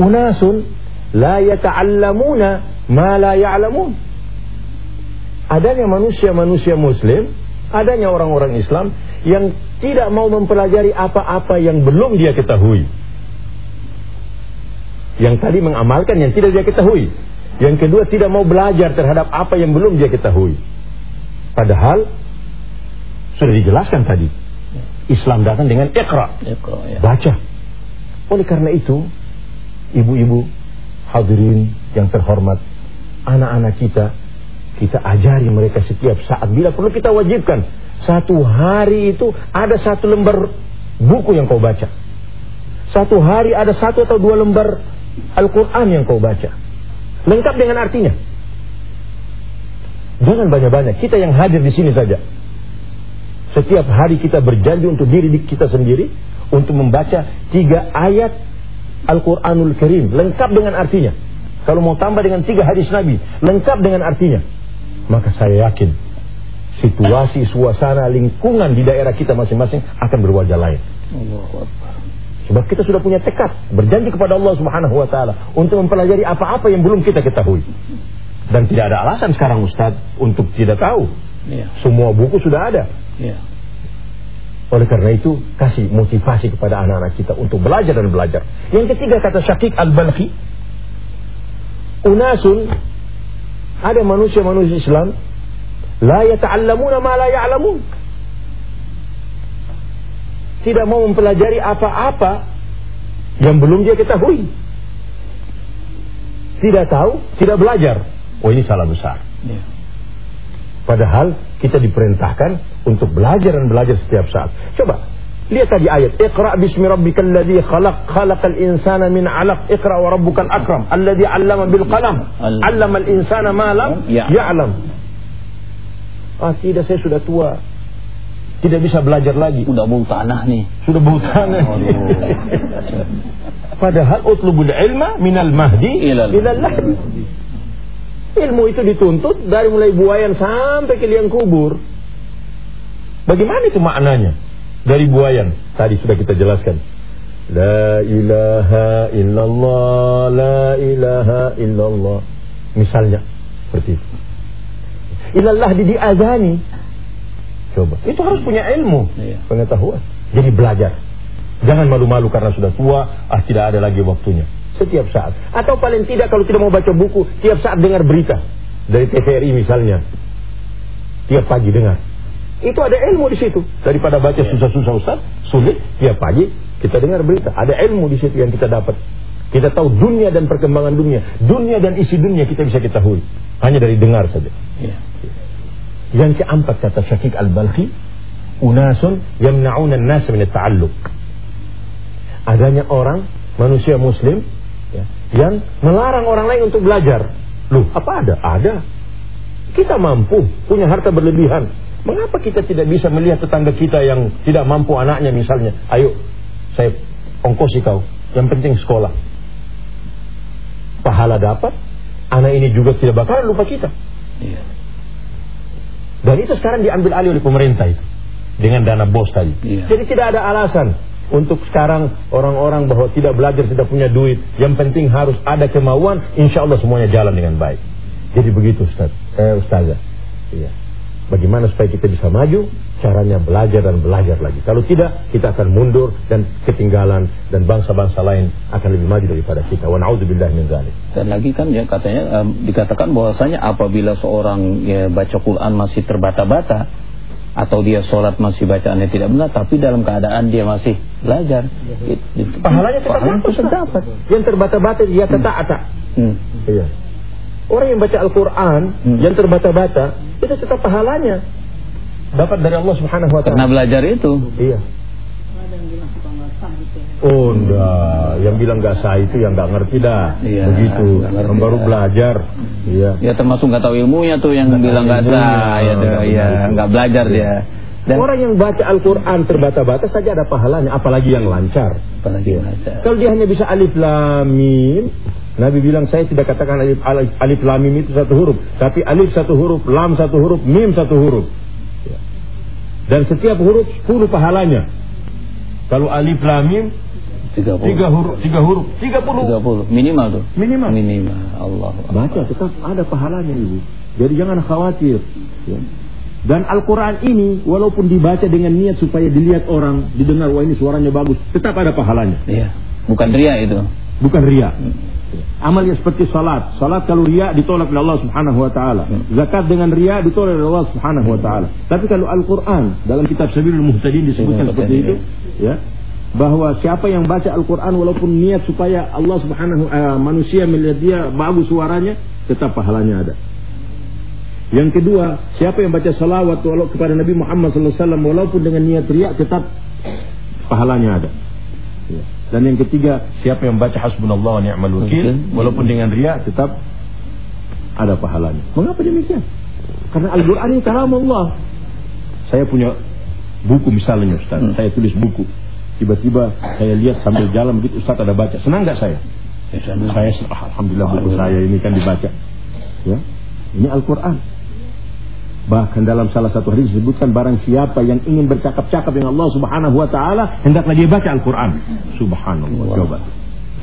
unasun la yata'allamuna ma la ya'lamun. Adanya manusia-manusia muslim, adanya orang-orang Islam yang tidak mau mempelajari apa-apa yang belum dia ketahui. Yang tadi mengamalkan yang tidak dia ketahui. Yang kedua tidak mau belajar terhadap apa yang belum dia ketahui. Padahal sudah dijelaskan tadi. Islam datang dengan ikra. Iqra, ya. Baca. Oleh karena itu, ibu-ibu hadirin yang terhormat, anak-anak kita, kita ajari mereka setiap saat. Bila perlu kita wajibkan, satu hari itu ada satu lembar buku yang kau baca. Satu hari ada satu atau dua lembar Al-Quran yang kau baca. Lengkap dengan artinya. Jangan banyak-banyak. Kita yang hadir di sini saja. Setiap hari kita berjanji untuk diri kita sendiri untuk membaca tiga ayat Al-Quranul Karim lengkap dengan artinya. Kalau mau tambah dengan tiga hadis Nabi lengkap dengan artinya, maka saya yakin situasi, suasana, lingkungan di daerah kita masing-masing akan berwajah lain. Sebab kita sudah punya tekad berjanji kepada Allah Subhanahu wa taala untuk mempelajari apa-apa yang belum kita ketahui. Dan tidak ada alasan sekarang Ustaz untuk tidak tahu. Ya. Semua buku sudah ada. Ya. Oleh karena itu, kasih motivasi kepada anak-anak kita untuk belajar dan belajar. Yang ketiga kata Syaqiq Al-Balkhi, unasun ada manusia-manusia Islam la yata'allamuna ma la ya'lamun. Tidak mau mempelajari apa-apa yang belum dia ketahui. Tidak tahu, tidak belajar. Oh ini salah besar. Ya. Padahal kita diperintahkan untuk belajar dan belajar setiap saat. Coba lihat tadi ayat Iqra bismi rabbikal ladzi khalaq khalaqal insana min 'alaq Iqra wa rabbukal akram alladzi 'allama bil qalam 'allamal insana ma lam Ya. ya'lam. Ah tidak saya sudah tua. Tidak bisa belajar lagi. Udah bau tanah nih. Sudah bau tangan. Aduh. Padahal utlubul ilma minal mahdi Ilal- ilal lahdi. Ilmu itu dituntut dari mulai buayan sampai ke liang kubur. Bagaimana itu maknanya? Dari buayan tadi sudah kita jelaskan. La ilaha illallah, la ilaha illallah. Misalnya seperti itu. Ilallah di diazani. Coba. Itu harus punya ilmu, Iya. pengetahuan. Jadi belajar. Jangan malu-malu karena sudah tua, ah tidak ada lagi waktunya. Setiap saat. Atau paling tidak kalau tidak mau baca buku, tiap saat dengar berita. Dari TVRI misalnya. Tiap pagi dengar. Itu ada ilmu di situ. Daripada baca susah-susah Ustaz, sulit, tiap pagi kita dengar berita. Ada ilmu di situ yang kita dapat. Kita tahu dunia dan perkembangan dunia. Dunia dan isi dunia kita bisa ketahui. Hanya dari dengar saja. Ya. Yang keempat kata Syafiq Al-Balkhi, unasun yamna'una an-nas min at-ta'alluq. Adanya orang manusia muslim ya, yang melarang orang lain untuk belajar. Loh, apa ada? Ada. Kita mampu, punya harta berlebihan. Mengapa kita tidak bisa melihat tetangga kita yang tidak mampu anaknya misalnya? Ayo, saya ongkosi kau. Yang penting sekolah. Pahala dapat, anak ini juga tidak bakalan lupa kita. Iya. Dan itu sekarang diambil alih oleh pemerintah itu dengan dana bos tadi. Iya. Jadi tidak ada alasan untuk sekarang orang-orang bahwa tidak belajar tidak punya duit. Yang penting harus ada kemauan, insya Allah semuanya jalan dengan baik. Jadi begitu Ustaz, eh, Ustazah. Iya. Bagaimana supaya kita bisa maju? Caranya belajar dan belajar lagi. Kalau tidak, kita akan mundur dan ketinggalan dan bangsa-bangsa lain akan lebih maju daripada kita. Wa na'udzubillahi min dzalik. Dan lagi kan ya katanya em, dikatakan bahwasanya apabila seorang ya, baca Quran masih terbata-bata atau dia sholat masih bacaannya tidak benar tapi dalam keadaan dia masih belajar itu- Pahalanya tetap pahalanya dapat, tetap Ustaz. dapat. Yang terbata-bata dia tetap Hmm. Iya. Orang yang baca Al-Quran Hmm. yang terbata-bata itu tetap pahalanya dapat dari Allah Subhanahu Wa Karena Taala. belajar itu Iya. Oh enggak, yang bilang nggak sah itu yang nggak ngerti dah. Iya, Begitu, ngerti yang baru belajar. Iya. ya termasuk nggak tahu ilmunya tuh yang bilang nggak ilmunya, sah ya, tuh, nggak ya belajar dia. Dan Orang yang baca Al-Quran terbata-bata saja ada pahalanya, apalagi yang lancar. apalagi belajar. Kalau dia hanya bisa alif lam mim, Nabi bilang saya tidak katakan alif, alif, alif lam mim itu satu huruf, tapi alif satu huruf, lam satu huruf, mim satu huruf. Ya. Dan setiap huruf 10 pahalanya. Kalau alif lam mim 30. tiga huruf, tiga huruf, 30. 30 minimal tuh. Minimal. Minimal. Allah. Baca tetap ada pahalanya ibu. Jadi jangan khawatir. Ya. Dan Al-Quran ini walaupun dibaca dengan niat supaya dilihat orang, didengar wah ini suaranya bagus, tetap ada pahalanya. Iya. Bukan ria itu. bukan ria. Amal yang seperti salat. Salat kalau ria ditolak oleh Allah Subhanahu wa taala. Zakat dengan ria ditolak oleh Allah Subhanahu wa taala. Tapi kalau Al-Qur'an dalam kitab Sabilul Muhtadin disebutkan seperti itu, ya. Bahwa siapa yang baca Al-Qur'an walaupun niat supaya Allah Subhanahu eh, manusia melihat dia bagus suaranya, tetap pahalanya ada. Yang kedua, siapa yang baca salawat walau kepada Nabi Muhammad SAW walaupun dengan niat riak tetap pahalanya ada. Ya. Dan yang ketiga, siapa yang baca hasbunallah wa ni'mal wakil walaupun dengan riak tetap ada pahalanya. Mengapa demikian? Karena Al-Qur'an ini kalam Allah. Saya punya buku misalnya Ustaz, Hmm. saya tulis buku. Tiba-tiba saya lihat sambil jalan begitu Ustaz ada baca. Senang nggak saya? Ya. Saya ah, alhamdulillah buku saya ini kan dibaca. Ya. Ini Al-Qur'an. Bahkan dalam salah satu hadis disebutkan barang siapa yang ingin bercakap-cakap dengan Allah Subhanahu wa taala, hendaklah dia baca Al-Qur'an. Subhanallah. Coba.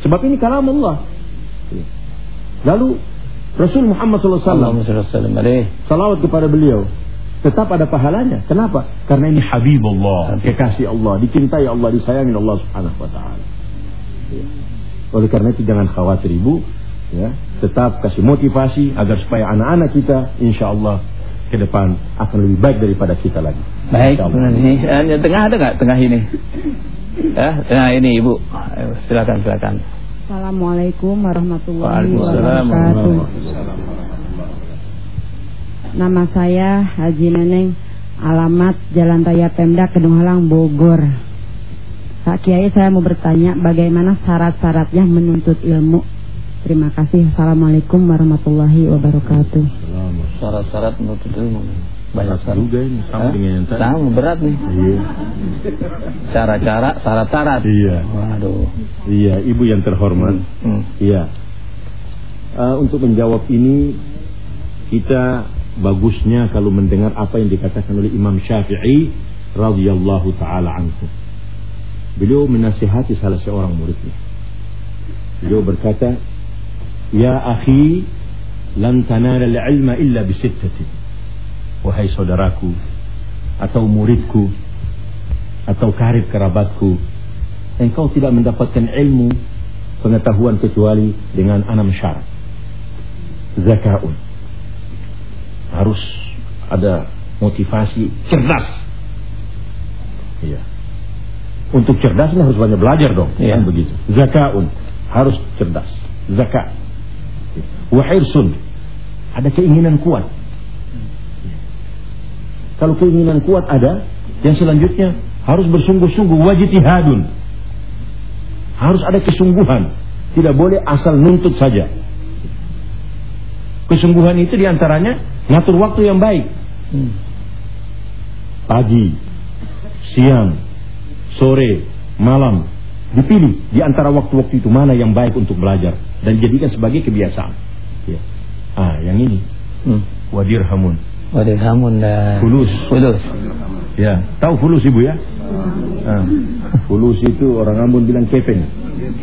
Sebab ini kalam Allah. Lalu Rasul Muhammad SAW sallim alaih. salawat kepada beliau tetap ada pahalanya. Kenapa? Karena ini Habibullah, kekasih Allah, dicintai Allah, disayangi Allah Subhanahu wa taala. Oleh karena itu jangan khawatir Ibu, ya. Tetap kasih motivasi agar supaya anak-anak kita insya Allah ke depan akan lebih baik daripada kita lagi. Baik, ini eh, tengah ada nggak tengah ini? Ya, tengah ini Ibu. Ayo, silakan silakan. Assalamualaikum warahmatullahi Waalaikumsalam wabarakatuh. Nama saya Haji Neneng, alamat Jalan Raya Pemda Kedung Halang Bogor. Pak Kiai saya mau bertanya bagaimana syarat-syaratnya menuntut ilmu. Terima kasih. Assalamualaikum warahmatullahi wabarakatuh. Syarat-syarat menuntut ilmu. Banyak sekali. juga ini sama Hah? dengan yang tadi. Sama berat nih. Iya. Cara-cara, syarat-syarat. Iya. Waduh. Iya, Ibu yang terhormat. Hmm. Iya. Eh, untuk menjawab ini kita bagusnya kalau mendengar apa yang dikatakan oleh Imam Syafi'i radhiyallahu taala anhu. Beliau menasihati salah seorang muridnya. Beliau berkata, "Ya akhi, lan tanala al-ilma illa bi sittatin." Wahai saudaraku atau muridku atau karib kerabatku, engkau tidak mendapatkan ilmu pengetahuan kecuali dengan enam syarat. Zakaun. Harus ada motivasi cerdas. Iya. Untuk cerdas harus banyak belajar dong, Iya. kan begitu. Zakaun harus cerdas. Zakat. Wahirsun. Ada keinginan kuat. Kalau keinginan kuat ada, yang selanjutnya harus bersungguh-sungguh wajitihadun. Harus ada kesungguhan Tidak boleh asal nuntut saja. Kesungguhan itu di antaranya ngatur waktu yang baik. Pagi, siang, sore, malam. Dipilih di antara waktu-waktu itu mana yang baik untuk belajar dan jadikan sebagai kebiasaan. Ya. Ah, yang ini. Hmm. Wadirhamun. Wadirhamun dan Fulus. Fulus. Ya, tahu fulus Ibu ya? Ah, fulus itu orang Ambon bilang kepeng.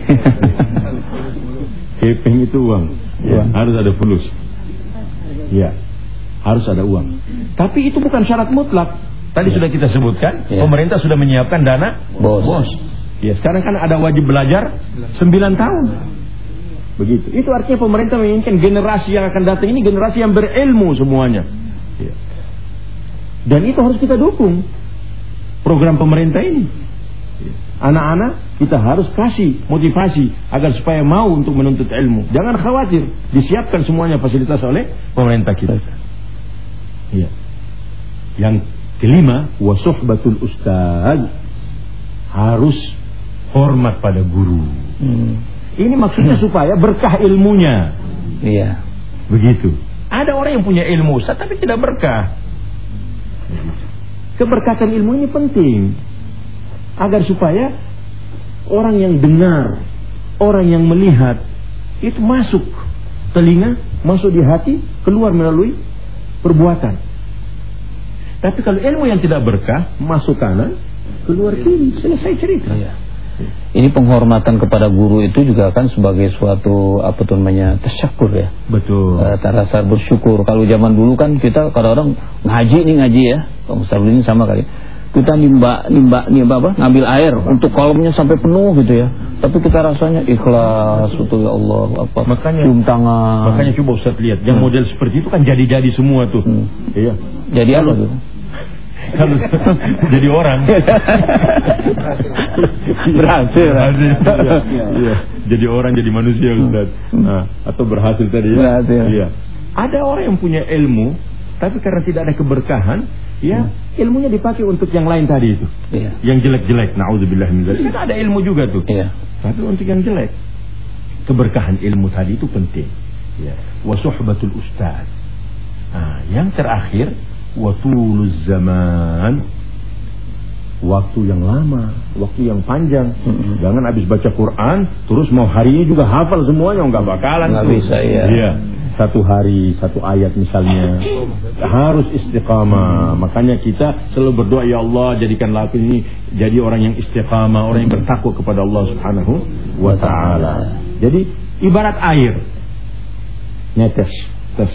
kepeng itu uang. Ya, harus ada fulus. Ya, harus ada uang. Tapi itu bukan syarat mutlak. Tadi sudah kita sebutkan, Ya. pemerintah sudah menyiapkan dana Bos. Ya, sekarang kan ada wajib belajar 9 tahun. Begitu. Itu artinya pemerintah menginginkan generasi yang akan datang ini generasi yang berilmu semuanya. Ya. Dan itu harus kita dukung. Program pemerintah ini. Ya. Anak-anak kita harus kasih motivasi agar supaya mau untuk menuntut ilmu. Jangan khawatir, disiapkan semuanya fasilitas oleh pemerintah kita. Iya. Yang kelima, wasuhbatul ustaz harus hormat pada guru. Hmm. Ini maksudnya supaya berkah ilmunya. Iya. Begitu. Ada orang yang punya ilmu Ustaz tapi tidak berkah. Keberkatan ilmu ini penting agar supaya orang yang dengar, orang yang melihat itu masuk telinga, masuk di hati, keluar melalui perbuatan. Tapi kalau ilmu yang tidak berkah masuk kanan, keluar kiri, selesai cerita. Iya. Ini penghormatan kepada guru itu juga kan sebagai suatu apa tuh namanya tasyakur ya. Betul. Eh, rasa bersyukur. Kalau zaman dulu kan kita kadang-kadang ngaji nih ngaji ya. Kalau Ustaz ini sama kali. Kita nimba nimba nimba apa? Ngambil air untuk kolamnya sampai penuh gitu ya. Tapi kita rasanya ikhlas betul ya Allah apa Makanya- cium tangan. Makanya coba Ustaz lihat, yang Hmm. model seperti itu kan jadi-jadi semua tuh. Hmm. Iya. Jadi apa tuh? Kalau jadi orang. Berhasil. Berhasil. Iya. Iya. Jadi orang jadi manusia Ustaz. Nah, atau berhasil tadi ya. Berhasil. Iya. Ada orang yang punya ilmu tapi karena tidak ada keberkahan, ya ilmunya dipakai untuk yang lain tadi itu. Iya. Yang jelek-jelek, naudzubillah min. Kan ada ilmu juga tuh. Iya. Tapi untuk yang jelek Keberkahan ilmu tadi itu penting ya. Wasuhbatul ustaz nah, Yang terakhir Watuluz zaman Waktu yang lama Waktu yang panjang. Mm-mm. Jangan habis baca Quran Terus mau hari ini juga hafal semuanya Nggak bakalan Nggak tuh. bisa, iya. Iya. Satu hari satu ayat misalnya. Harus istiqamah. Makanya kita selalu berdoa ya Allah jadikanlah aku ini jadi orang yang istiqamah orang yang bertakwa kepada Allah Subhanahu wa taala. jadi ibarat air. Netes tes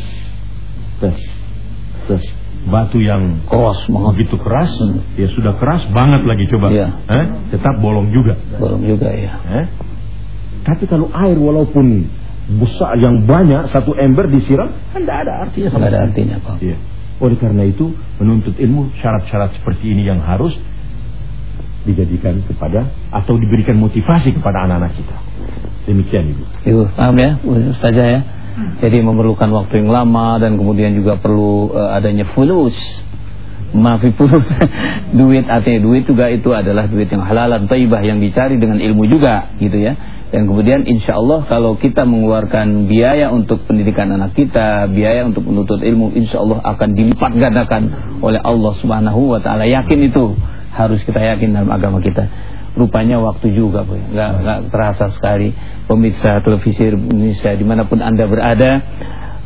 tes tes batu yang Keras banget. begitu keras Hmm. ya sudah keras banget lagi coba Iya. Eh, tetap bolong juga Belum juga ya. Eh? Tapi kalau air walaupun besar yang banyak satu ember disiram kan tidak ada artinya sama Nggak ada artinya Pak. Iya. Oleh karena itu menuntut ilmu syarat-syarat seperti ini yang harus dijadikan kepada atau diberikan motivasi kepada anak-anak kita. Demikian ibu. Ibu, paham ya, saja ya. Jadi memerlukan waktu yang lama dan kemudian juga perlu eh, adanya fulus. Maafi fulus. duit artinya duit juga itu adalah duit yang halal dan taibah yang dicari dengan ilmu juga gitu ya. Dan kemudian insya Allah kalau kita mengeluarkan biaya untuk pendidikan anak kita, biaya untuk menuntut ilmu, insya Allah akan dilipat gandakan oleh Allah Subhanahu Wa Taala. Yakin itu harus kita yakin dalam agama kita. Rupanya waktu juga, boy. Nggak, nggak terasa sekali. Pemirsa televisi Indonesia di mana pun anda berada,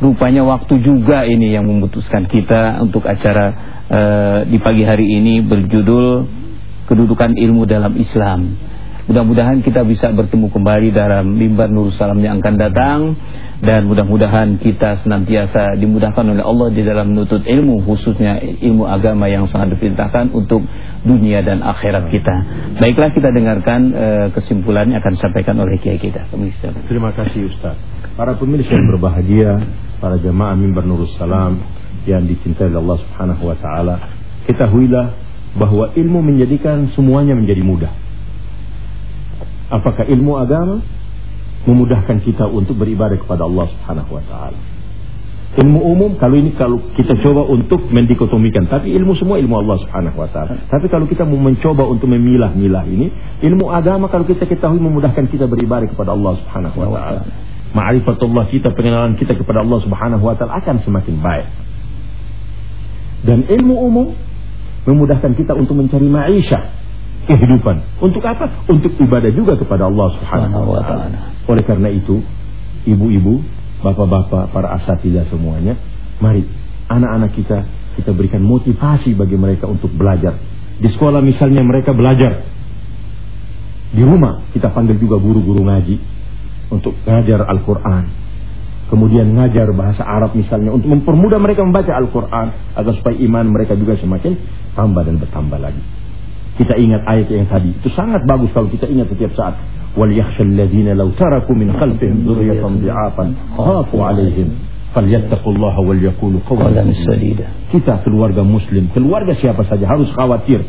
rupanya waktu juga ini yang memutuskan kita untuk acara eh, di pagi hari ini berjudul kedudukan ilmu dalam Islam. Mudah-mudahan kita bisa bertemu kembali dalam mimbar Nur Salam yang akan datang dan mudah-mudahan kita senantiasa dimudahkan oleh Allah di dalam menuntut ilmu khususnya ilmu agama yang sangat diperintahkan untuk dunia dan akhirat kita. Baiklah kita dengarkan eh, kesimpulannya akan disampaikan oleh kiai kita. Terima kasih Ustaz. Para pemirsa yang berbahagia, para jamaah mimbar Nurus Salam yang dicintai oleh Allah Subhanahu wa taala, ketahuilah bahwa ilmu menjadikan semuanya menjadi mudah. Apakah ilmu agama memudahkan kita untuk beribadah kepada Allah Subhanahu wa taala? Ilmu umum kalau ini kalau kita coba untuk mendikotomikan, tapi ilmu semua ilmu Allah Subhanahu wa taala. Tapi kalau kita mau mencoba untuk memilah-milah ini, ilmu agama kalau kita ketahui memudahkan kita beribadah kepada Allah Subhanahu wa taala. Ma'rifatullah kita, pengenalan kita kepada Allah Subhanahu wa taala akan semakin baik. Dan ilmu umum memudahkan kita untuk mencari maisha, kehidupan. Untuk apa? Untuk ibadah juga kepada Allah Subhanahu wa taala. Oleh karena itu, ibu-ibu bapak-bapak, para asatidah semuanya, mari anak-anak kita kita berikan motivasi bagi mereka untuk belajar. Di sekolah misalnya mereka belajar. Di rumah kita panggil juga guru-guru ngaji untuk ngajar Al-Qur'an. Kemudian ngajar bahasa Arab misalnya untuk mempermudah mereka membaca Al-Qur'an agar supaya iman mereka juga semakin tambah dan bertambah lagi kita ingat ayat yang tadi. Itu sangat bagus kalau kita ingat setiap saat. Wal yakhshalladzina law taraku min khalfihim dzurriyyatan dha'afan khafu 'alaihim falyattaqullaha wal yaqulu qawlan sadida. Kita keluarga muslim, keluarga siapa saja harus khawatir.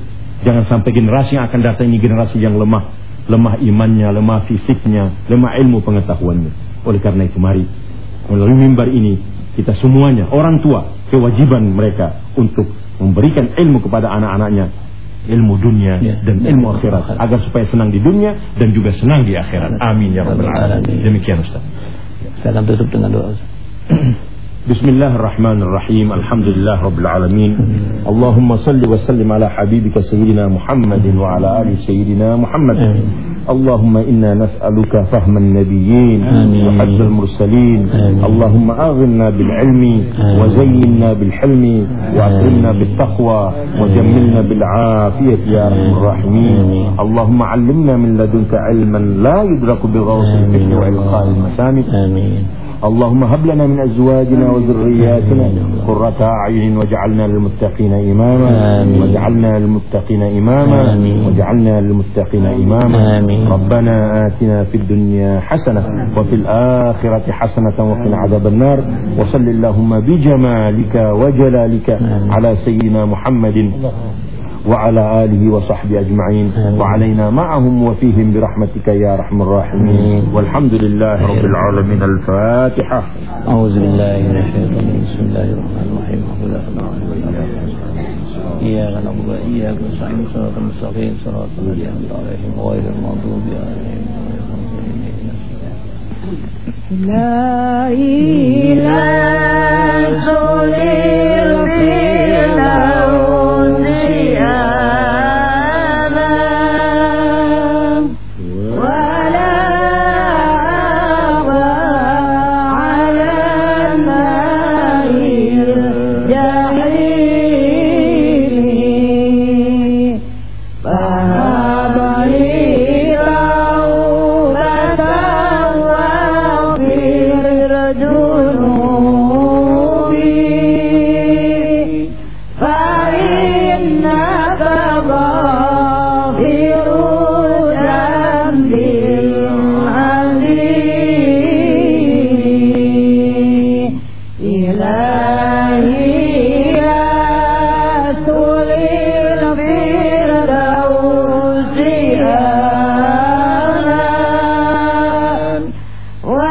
Jangan sampai generasi yang akan datang ini generasi yang lemah, lemah imannya, lemah fisiknya, lemah ilmu pengetahuannya. Oleh karena itu mari melalui mimbar ini kita semuanya orang tua kewajiban mereka untuk memberikan ilmu kepada anak-anaknya ilmu dunia ya, dan ilmu akhirat agar supaya senang di dunia dan juga senang di akhirat. Amin ya rabbal alamin. Demikian Ustaz. Saya akan tutup dengan doa. بسم الله الرحمن الرحيم. الحمد لله رب العالمين. اللهم صل وسلم على حبيبك سيدنا محمد وعلى آل سيدنا محمد. اللهم إنا نسألك فهم النبيين وحفظ المرسلين. اللهم أغننا بالعلم وزينا بالحلم وأكرمنا بالتقوى وجملنا بالعافية يا رحم الراحمين. اللهم علمنا من لدنك علما لا يدرك بغوص الفكر وإلقاء المسامع آمين. اللهم هب لنا من أزواجنا وذرياتنا قرة أعين واجعلنا للمتقين إماما. واجعلنا للمتقين إماما. واجعلنا للمتقين إماما. ربنا آتنا في الدنيا حسنة وفي الآخرة حسنة وقنا عذاب النار. وصل اللهم بجمالك وجلالك على سيدنا محمد. وعلى آله وصحبه أجمعين. وعلينا معهم وفيهم برحمتك يا رحم الراحمين. والحمد لله رب العالمين. الفاتحة. أعوذ بالله من الشيطان. بسم الله الرحمن الرحيم. إياك نعبد وإياك نستعين. صراط المستقيم. صراط الذين أنعمت عليهم غير المغضوب عليهم لا إله إلا إله